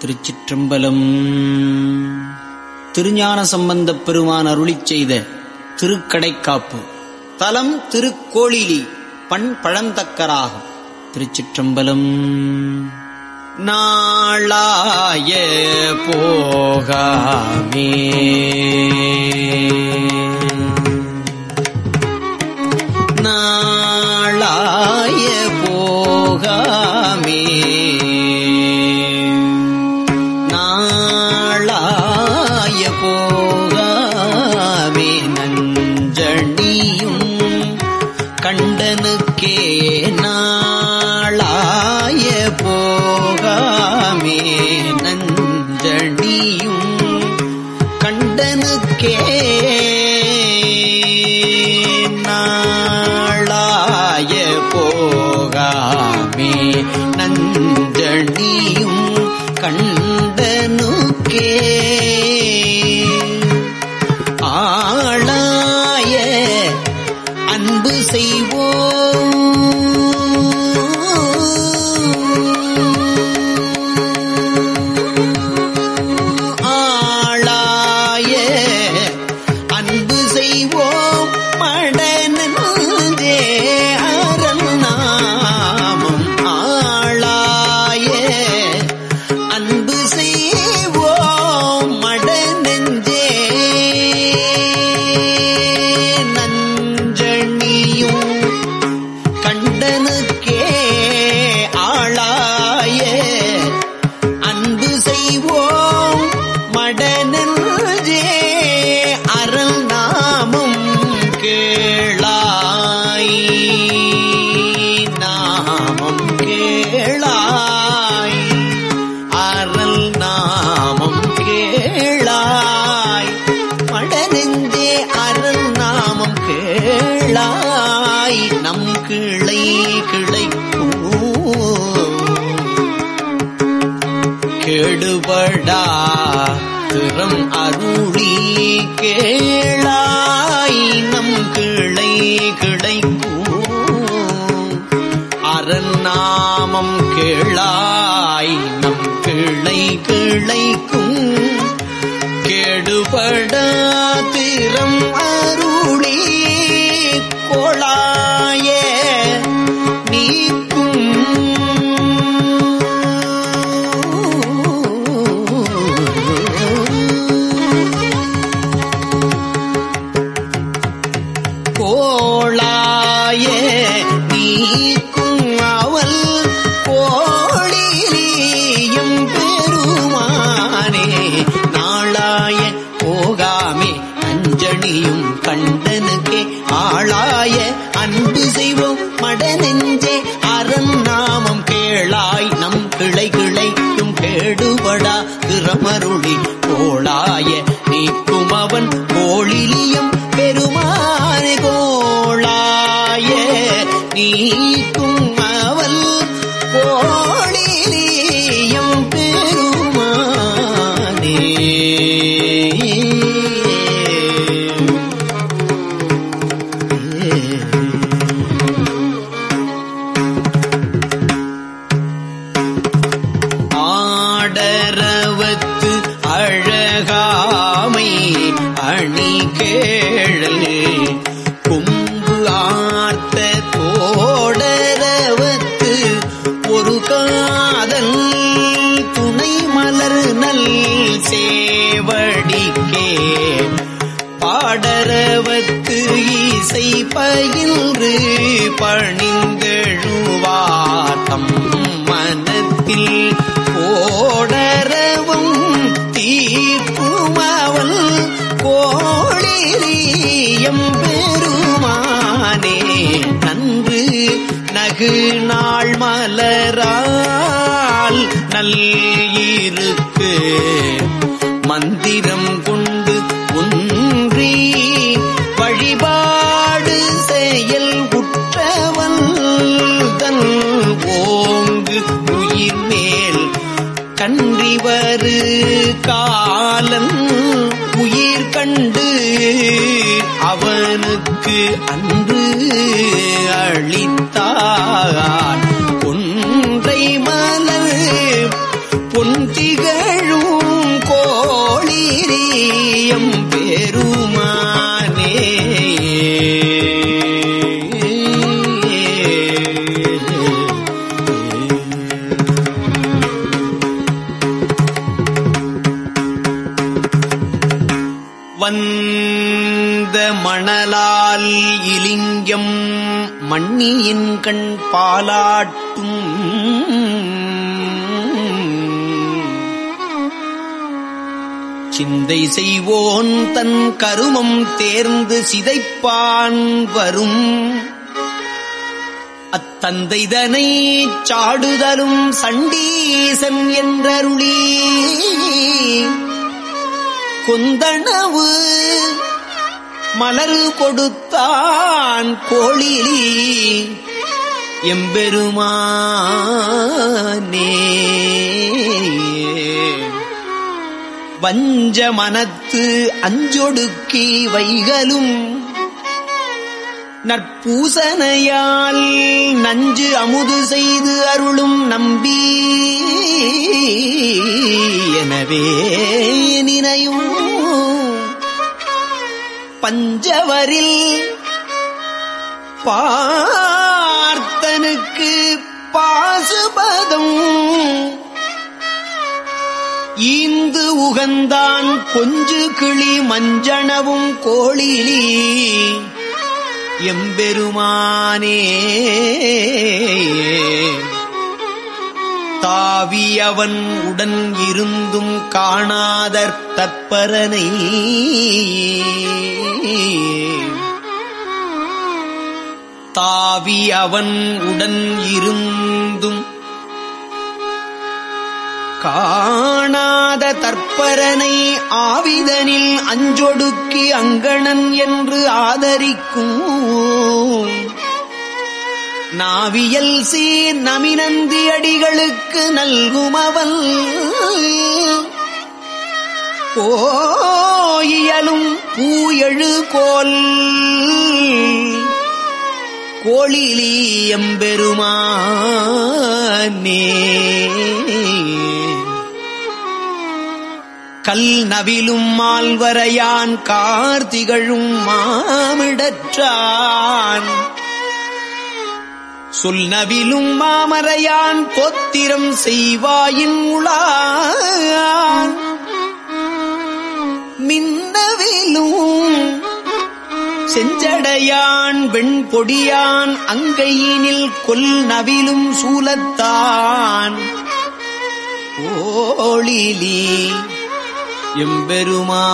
திருச்சிற்றம்பலம். திருஞான சம்பந்தப் பெருமான் அருளிச் செய்த திருக்கடைக்காப்பு. தலம் திருக்கோளிலி பண் பழந்தக்கராகும். திருச்சிற்றம்பலம். நாளாய போகாமே. நாளாய போகாமே நஞ்சணியும் கண்டனுக்கே நாளாய போகாமே நஞ்சணியும் கண்டனுக்கே ஆளாய அன்பு செய்வோம் கெடுபடா திறம் அருளி கேளாய். நம் கிளை கிடைக்கும். அரநாமம் கேளாய். நம் கிளை கிளைக்கும் கெடுபடா. திறம் அருளி. கோளாய பெருமானே நாளாய போகாமே அஞ்சணியும் கண்டனுக்கே ஆளாய அன்பு செய்வோம் மடநெஞ்சே அரண் நாமம் கேளாய் நம் கிளை கிளைக்கும் கேடுபடா திறமருளி கோளாய நீக்கும் அவன் கோழிலியம் பெருமானே கோளாய நீக்கும் அவள் கோழிலியம் அணி கேழல் கும்பு ஆர்த்த தோடரவத்து ஒரு காதல் துணை மலர் நல் சேவடிக்கே. பாடரவத்து இசை பயின்று பணிந்தெழுவாத்தம் மனத்தில் ஓடர எம் பெருமானே நன்று நகு நாள் மலரால் நல் இருக்கு மந்திரம் கொண்டு ஒன்றி வழிபாடு செயல் உற்றவன் தன் ஓங்கு உயிர் மேல் கன்றிவரு காலன் கண்டு அவனுக்கு அன்று அளித்தான் வந்த மணலால் இலிங்கம் மண்ணியின் கண் பாலாட்டும். சிந்தை செய்வோன் தன் கருமம் தேர்ந்து சிதைப்பான் வரும். அத்தந்தைதனை சாடுதலும் சண்டீசன் என்றருளீ. குந்தனவு. மலரு கொடுத்தான் கோழிலி. எம்பெருமானே. வஞ்ச மனத்து அஞ்சொடுக்கி வைகளும் நற்பூசனையால் நஞ்சு அமுது செய்து அருளும் நம்பி. எனவே நினையும் பஞ்சவரில் பார்த்தனுக்கு பாசுபதம். ஈந்து உகந்தான் கொஞ்சு கிளி மஞ்சனவும் கோழிலி. எம்பெருமானே. தாவியவன் உடன் இருந்தும் காணாதற் தற்பரனை. தாவி அவன் உடன் இருந்தும் காணாத தற்பரனை ஆவிதனில் அஞ்சொடுக்கி அங்கணன் என்று ஆதரிக்கும் நாவியல் சீர் நமினந்தி அடிகளுக்கு நல்குமவல் கோயியலும் பூயழு கோல் கோழிலி எம்பெருமானே கல் நவிலும் மால்வரையான் கார்த்திகழும் மாமிடற்றான். சொல் நவிலும் மாமரையான் தோத்திரம் செய்வாயின் உளான். மின்னவிலும் செஞ்சடையான் வெண்பொடியான் அங்கையினில் கொல் நவிலும் சூலத்தான். ஓளிலி எம்பெருமானே.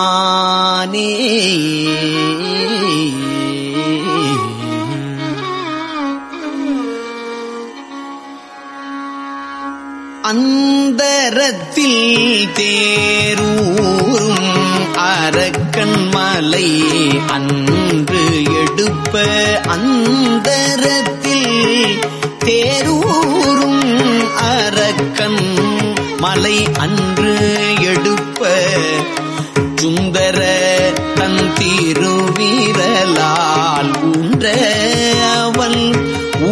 அந்தரத்தில் தேரூரும் அரக்கன் மலை அன்று எடுப்ப அந்தரத்தில் தேரூரும் அரக்கன் மலை அன்று எடுப்ப சுந்தர தன் திருவீரலால் ஊன்ற அவள்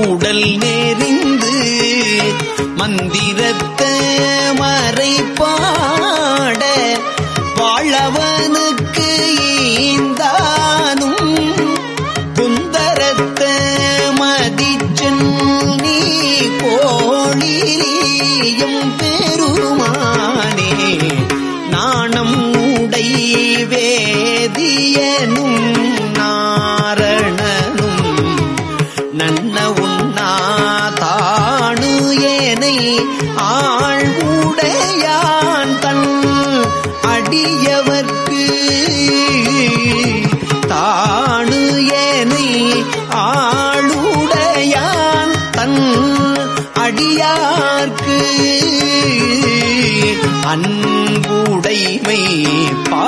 உடல் நெறிந்து மந்திரத்த பாட வாழவனுக்கு ஈந்தானும். குந்தரத்த மதிச்சன் நீ கோழியும் பெருமானே. நாணம் உடை வேதியனும் நாரணனும். நன்ன உன்னா அன்புடைமை பா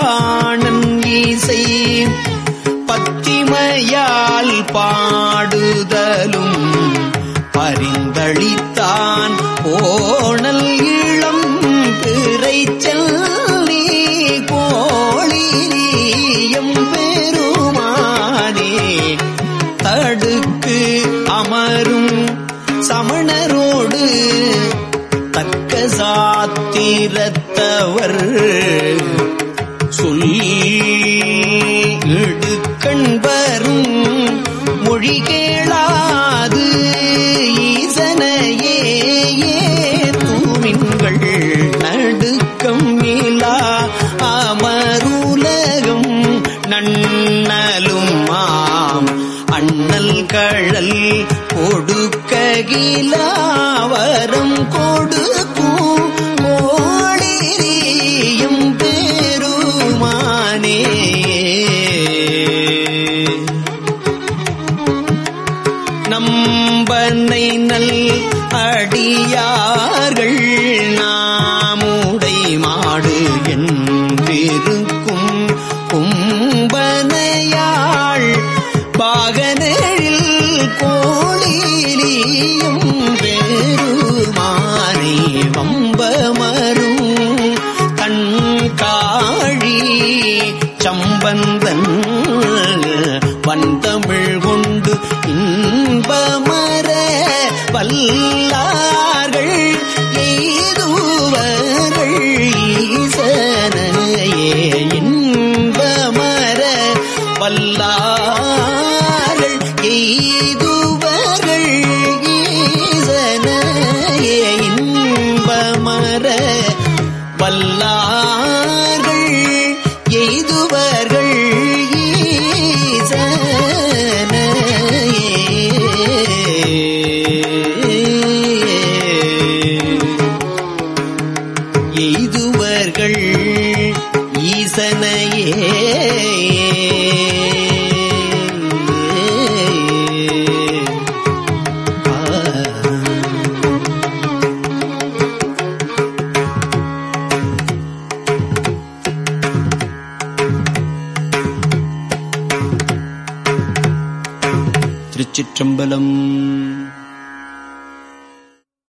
ஆயிரத்தவர் சொல்லி கண்பரும் மொழிகேளாது ஈசனையே தூமின்கள் நடுக்கம் நீலா அமருலகம் நன்னலும் மாம் அண்ணல் கழல் கொடுக்ககிலாவரம் கொடு நல் அடியார்கள் நாமுடை மாடு என்றிருக்கும் கும்பனையாள். பாகனில் கோளிலியும் பெருமானை வம்பமரும். காழி சம்பந்தன் வல்லார்கள்